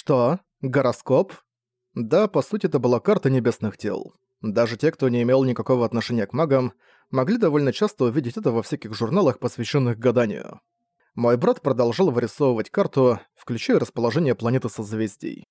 Что? Гороскоп? Да, по сути, это была карта небесных тел. Даже те, кто не имел никакого отношения к магам, могли довольно часто увидеть это во всяких журналах, посвященных гаданию. Мой брат продолжал вырисовывать карту, включая расположение планеты созвездий.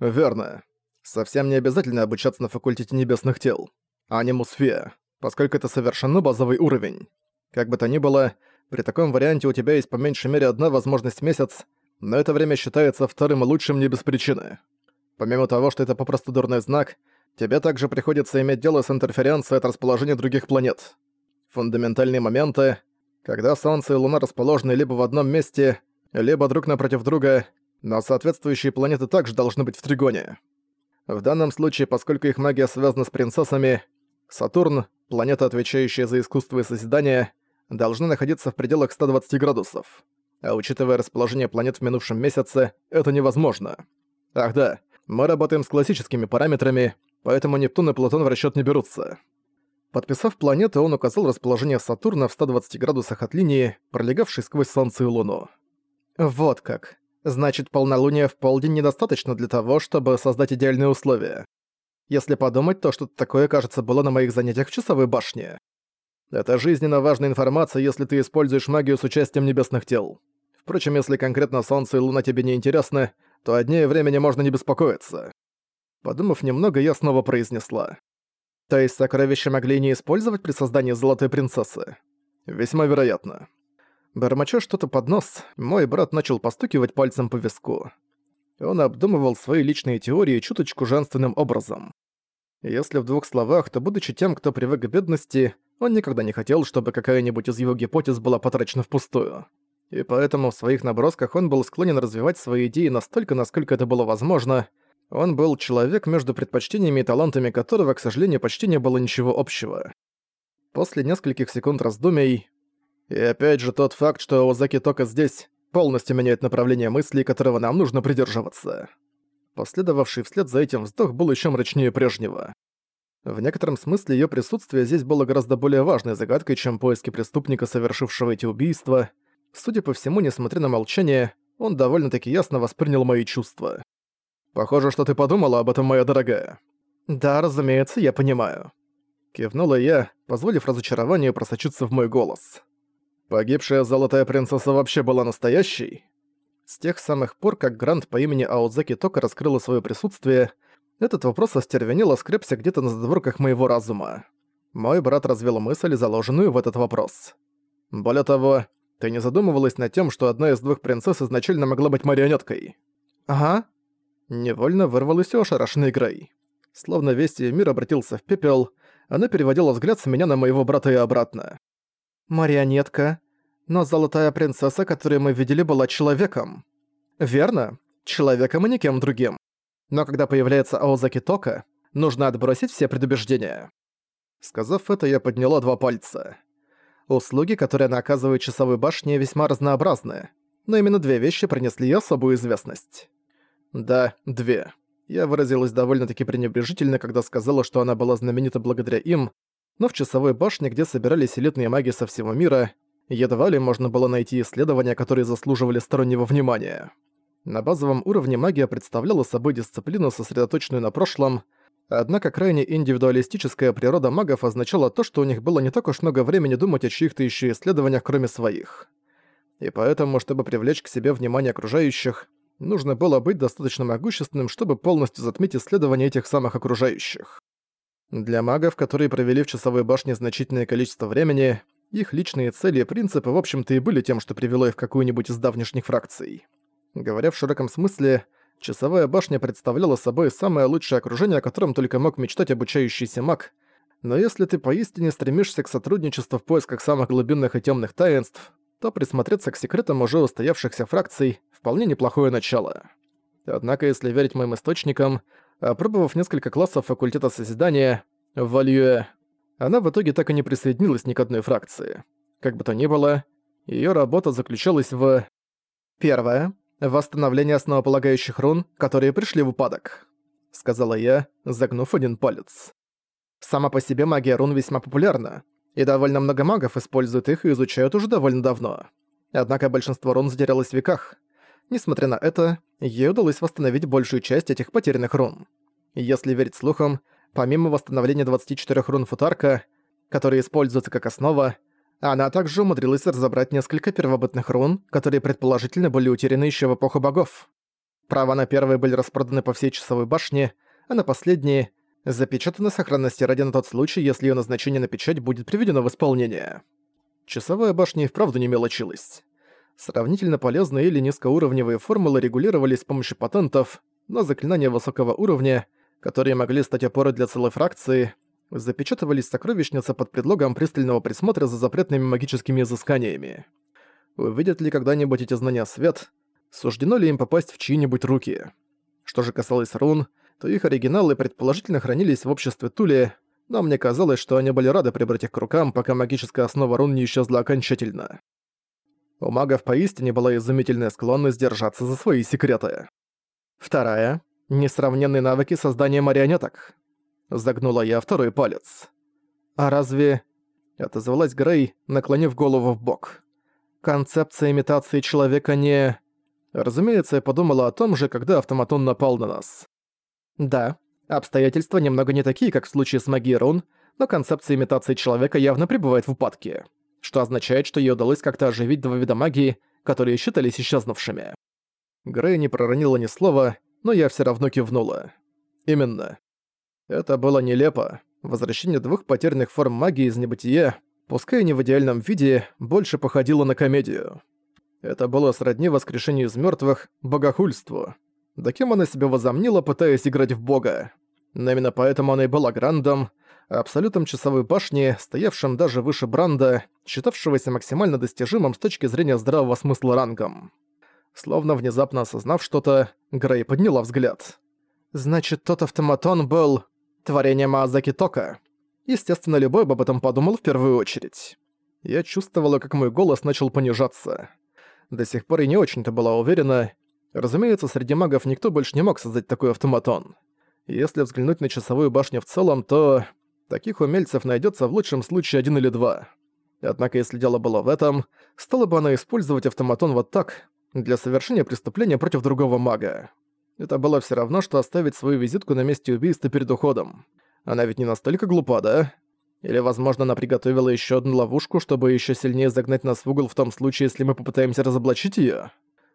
Верно. Совсем не обязательно обучаться на факультете небесных тел. Анимусфея, поскольку это совершенно базовый уровень. Как бы то ни было, при таком варианте у тебя есть по меньшей мере одна возможность в месяц, но это время считается вторым лучшим не без причины. Помимо того, что это попросту дурной знак, тебе также приходится иметь дело с интерференцией от расположения других планет. Фундаментальные моменты, когда Солнце и Луна расположены либо в одном месте, либо друг напротив друга, но соответствующие планеты также должны быть в тригоне. В данном случае, поскольку их магия связана с принцессами, Сатурн, планета, отвечающая за искусство и созидание, должна находиться в пределах 120 градусов. А учитывая расположение планет в минувшем месяце, это невозможно. Ах да, мы работаем с классическими параметрами, поэтому Нептун и Плутон в расчет не берутся. Подписав планеты, он указал расположение Сатурна в 120 градусах от линии, пролегавшей сквозь Солнце и Луну. Вот как. Значит, полнолуние в полдень недостаточно для того, чтобы создать идеальные условия. Если подумать, то что-то такое, кажется, было на моих занятиях в часовой башне. Это жизненно важная информация, если ты используешь магию с участием небесных тел. Впрочем, если конкретно Солнце и Луна тебе не интересны, то о дне и времени можно не беспокоиться. Подумав немного, я снова произнесла. То есть сокровища могли не использовать при создании Золотой Принцессы? Весьма вероятно. Бормоча что-то под нос, мой брат начал постукивать пальцем по виску. Он обдумывал свои личные теории чуточку женственным образом. Если в двух словах, то будучи тем, кто привык к бедности, он никогда не хотел, чтобы какая-нибудь из его гипотез была потрачена впустую. И поэтому в своих набросках он был склонен развивать свои идеи настолько, насколько это было возможно. Он был человек, между предпочтениями и талантами которого, к сожалению, почти не было ничего общего. После нескольких секунд раздумий... И опять же тот факт, что Озаки Тока здесь, полностью меняет направление мыслей, которого нам нужно придерживаться. Последовавший вслед за этим вздох был еще мрачнее прежнего. В некотором смысле ее присутствие здесь было гораздо более важной загадкой, чем поиски преступника, совершившего эти убийства — Судя по всему, несмотря на молчание, он довольно-таки ясно воспринял мои чувства. «Похоже, что ты подумала об этом, моя дорогая». «Да, разумеется, я понимаю». Кивнула я, позволив разочарованию просочиться в мой голос. «Погибшая золотая принцесса вообще была настоящей?» С тех самых пор, как Грант по имени Аудзаки Тока раскрыла свое присутствие, этот вопрос остервенело скрепся где-то на задворках моего разума. Мой брат развел мысль, заложенную в этот вопрос. Более того, ты не задумывалась над тем, что одна из двух принцесс изначально могла быть марионеткой? Ага. Невольно вырвалась у ошарашенной Грей. Словно весь её мир обратился в пепел, она переводила взгляд с меня на моего брата и обратно. «Марионетка. Но золотая принцесса, которую мы видели, была человеком». «Верно. Человеком и никем другим. Но когда появляется Аозаки Тока, нужно отбросить все предубеждения». Сказав это, я подняла два пальца. Услуги, которые она оказывает часовой башне, весьма разнообразны, но именно две вещи принесли ей особую известность. Да, две. Я выразилась довольно-таки пренебрежительно, когда сказала, что она была знаменита благодаря им, но в часовой башне, где собирались элитные маги со всего мира, едва ли можно было найти исследования, которые заслуживали стороннего внимания. На базовом уровне магия представляла собой дисциплину, сосредоточенную на прошлом, Однако крайне индивидуалистическая природа магов означала то, что у них было не так уж много времени думать о чьих-то еще исследованиях, кроме своих. И поэтому, чтобы привлечь к себе внимание окружающих, нужно было быть достаточно могущественным, чтобы полностью затмить исследования этих самых окружающих. Для магов, которые провели в часовой башне значительное количество времени, их личные цели и принципы в общем-то и были тем, что привело их в какую-нибудь из давнишних фракций. Говоря в широком смысле, Часовая башня представляла собой самое лучшее окружение, о котором только мог мечтать обучающийся маг, но если ты поистине стремишься к сотрудничеству в поисках самых глубинных и темных таинств, то присмотреться к секретам уже устоявшихся фракций – вполне неплохое начало. Однако, если верить моим источникам, опробовав несколько классов факультета Созидания в Вальюэ, она в итоге так и не присоединилась ни к одной фракции. Как бы то ни было, ее работа заключалась в... Первое восстановление основополагающих рун, которые пришли в упадок», — сказала я, загнув один палец. «Сама по себе магия рун весьма популярна, и довольно много магов используют их и изучают уже довольно давно. Однако большинство рун затерялось в веках. Несмотря на это, ей удалось восстановить большую часть этих потерянных рун. Если верить слухам, помимо восстановления 24 рун футарка, которые используются как основа, она также умудрилась разобрать несколько первобытных рун, которые предположительно были утеряны еще в эпоху богов. Права на первые были распроданы по всей часовой башне, а на последние запечатаны сохранности ради на тот случай, если ее назначение на печать будет приведено в исполнение. Часовая башня и вправду не мелочилась. Сравнительно полезные или низкоуровневые формулы регулировались с помощью патентов, но заклинания высокого уровня, которые могли стать опорой для целой фракции, запечатывались в сокровищнице под предлогом пристального присмотра за запретными магическими изысканиями. Увидят ли когда-нибудь эти знания свет, суждено ли им попасть в чьи-нибудь руки? Что же касалось рун, то их оригиналы предположительно хранились в обществе Тули, но мне казалось, что они были рады прибрать их к рукам, пока магическая основа рун не исчезла окончательно. У магов поистине была изумительная склонность держаться за свои секреты. Вторая — несравненные навыки создания марионеток. Загнула я второй палец. «А разве...» — отозвалась Грей, наклонив голову в бок. «Концепция имитации человека не...» Разумеется, я подумала о том же, когда автоматон напал на нас. Да, обстоятельства немного не такие, как в случае с магией рун, но концепция имитации человека явно пребывает в упадке что означает, что ей удалось как-то оживить два вида магии, которые считались исчезнувшими. Грей не проронила ни слова, но я все равно кивнула. Именно. Это было нелепо. Возвращение двух потерянных форм магии из небытия, пускай не в идеальном виде, больше походило на комедию. Это было сродни воскрешению из мертвых, богохульству. Да кем она себя возомнила, пытаясь играть в бога? Но именно поэтому она и была Грандом, абсолютом часовой башни, стоявшим даже выше Бранда, считавшегося максимально достижимым с точки зрения здравого смысла рангом. Словно внезапно осознав что-то, Грей подняла взгляд. «Значит, тот автоматон был... творение Маазаки Тока?» Естественно, любой бы об этом подумал в первую очередь. Я чувствовала, как мой голос начал понижаться. До сих пор и не очень-то была уверена. Разумеется, среди магов никто больше не мог создать такой автоматон. Если взглянуть на часовую башню в целом, то Таких умельцев найдется в лучшем случае один или два. Однако если дело было в этом, стала бы она использовать автоматон вот так, для совершения преступления против другого мага. Это было все равно, что оставить свою визитку на месте убийства перед уходом. Она ведь не настолько глупа, да? Или, возможно, она приготовила еще одну ловушку, чтобы еще сильнее загнать нас в угол в том случае, если мы попытаемся разоблачить ее.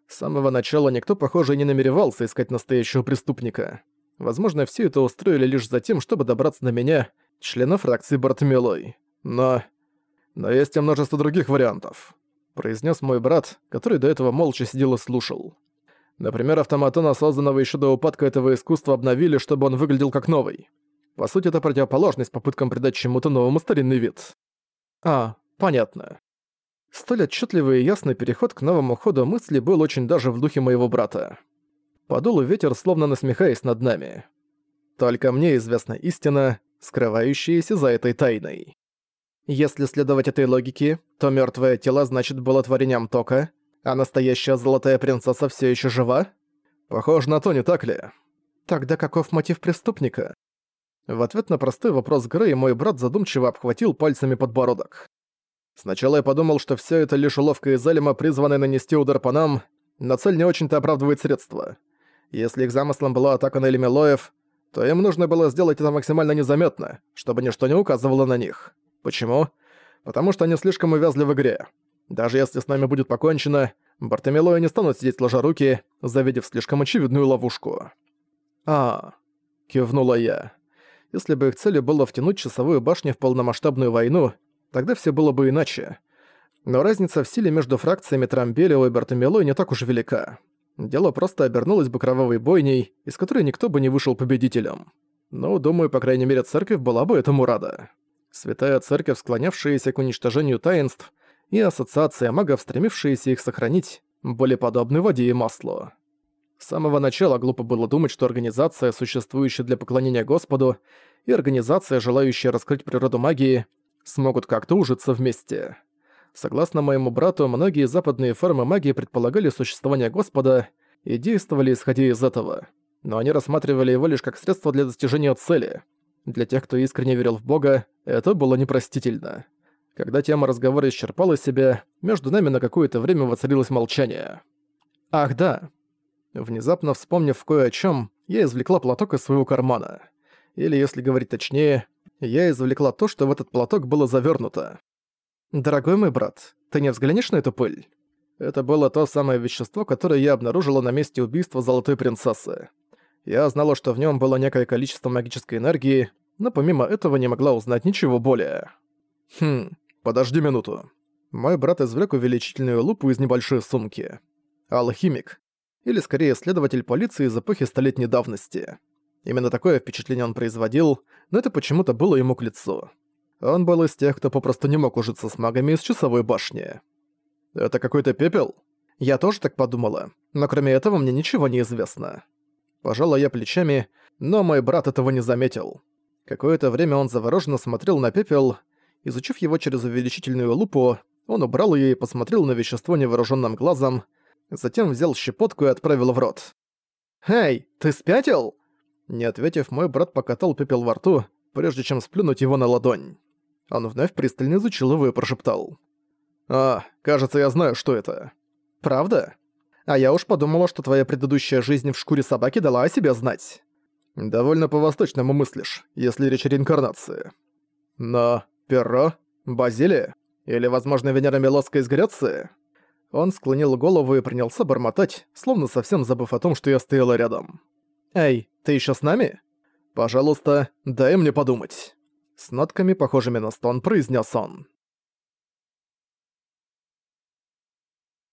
С самого начала никто, похоже, не намеревался искать настоящего преступника. Возможно, все это устроили лишь за тем, чтобы добраться на меня члена фракции Бартмилой. Но... Но есть и множество других вариантов», — произнес мой брат, который до этого молча сидел и слушал. Например, автоматона, созданного еще до упадка этого искусства, обновили, чтобы он выглядел как новый. По сути, это противоположность попыткам придать чему-то новому старинный вид. А, понятно. Столь отчетливый и ясный переход к новому ходу мысли был очень даже в духе моего брата. Подул ветер, словно насмехаясь над нами. Только мне известна истина, скрывающиеся за этой тайной. Если следовать этой логике, то мертвое тело значит было творением Тока, а настоящая золотая принцесса все еще жива? Похоже на то, не так ли? Тогда каков мотив преступника? В ответ на простой вопрос Грей мой брат задумчиво обхватил пальцами подбородок. Сначала я подумал, что все это лишь уловка из Элема, призванная нанести удар по нам, но цель не очень-то оправдывает средства. Если их замыслом была атака на Элемелоев, то им нужно было сделать это максимально незаметно, чтобы ничто не указывало на них. Почему? Потому что они слишком увязли в игре. Даже если с нами будет покончено, Бартомилои не станут сидеть сложа руки, завидев слишком очевидную ловушку. «А...» — кивнула я. Если бы их целью было втянуть часовую башню в полномасштабную войну, тогда все было бы иначе. Но разница в силе между фракциями Трамбелио и Бартомилой не так уж велика дело просто обернулось бы кровавой бойней, из которой никто бы не вышел победителем. Но, думаю, по крайней мере, церковь была бы этому рада. Святая церковь, склонявшаяся к уничтожению таинств, и ассоциация магов, стремившиеся их сохранить, были подобны воде и маслу. С самого начала глупо было думать, что организация, существующая для поклонения Господу, и организация, желающая раскрыть природу магии, смогут как-то ужиться вместе. Согласно моему брату, многие западные формы магии предполагали существование Господа и действовали исходя из этого. Но они рассматривали его лишь как средство для достижения цели. Для тех, кто искренне верил в Бога, это было непростительно. Когда тема разговора исчерпала себя, между нами на какое-то время воцарилось молчание. Ах, да. Внезапно вспомнив кое о чем, я извлекла платок из своего кармана. Или, если говорить точнее, я извлекла то, что в этот платок было завернуто. «Дорогой мой брат, ты не взглянешь на эту пыль?» Это было то самое вещество, которое я обнаружила на месте убийства Золотой Принцессы. Я знала, что в нем было некое количество магической энергии, но помимо этого не могла узнать ничего более. Хм, подожди минуту. Мой брат извлек увеличительную лупу из небольшой сумки. Алхимик. Или скорее следователь полиции из эпохи столетней давности. Именно такое впечатление он производил, но это почему-то было ему к лицу. Он был из тех, кто попросту не мог ужиться с магами из часовой башни. «Это какой-то пепел?» Я тоже так подумала, но кроме этого мне ничего не известно. Пожала я плечами, но мой брат этого не заметил. Какое-то время он завороженно смотрел на пепел. Изучив его через увеличительную лупу, он убрал ее и посмотрел на вещество невооруженным глазом, затем взял щепотку и отправил в рот. «Эй, ты спятил?» Не ответив, мой брат покатал пепел во рту, прежде чем сплюнуть его на ладонь. Он вновь пристально изучил его и прошептал. «А, кажется, я знаю, что это». «Правда? А я уж подумала, что твоя предыдущая жизнь в шкуре собаки дала о себе знать». «Довольно по-восточному мыслишь, если речь о реинкарнации». «Но перо? Базилия? Или, возможно, Венера Милоска из Греции?» Он склонил голову и принялся бормотать, словно совсем забыв о том, что я стояла рядом. «Эй, ты еще с нами?» «Пожалуйста, дай мне подумать». С нотками, похожими на стон, произнес он.